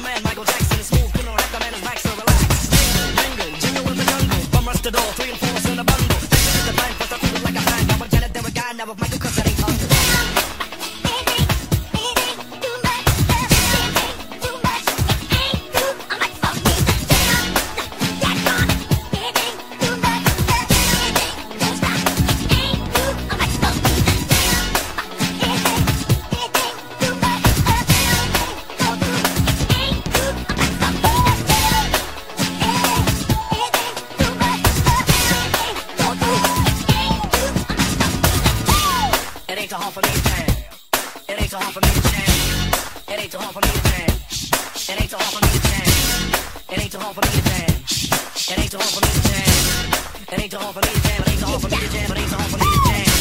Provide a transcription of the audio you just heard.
my man Michael Jackson. is Smooth, you know, like the man is back, so relax. Jingle, jingle with the jungle. Bum rush the door, three and four in a bundle. This is the plan, first I feel like a fan. I'm Janet, there a guy, now with Michael Cause ain't too hard for me to jam. It ain't too hard for me to jam. It ain't too hard for me to jam. It ain't too hard for me to jam. It ain't too hard for me to jam. It ain't too hard for me to jam. It ain't too hard for me to jam. It ain't too hard for me to jam. It ain't too hard for me to jam.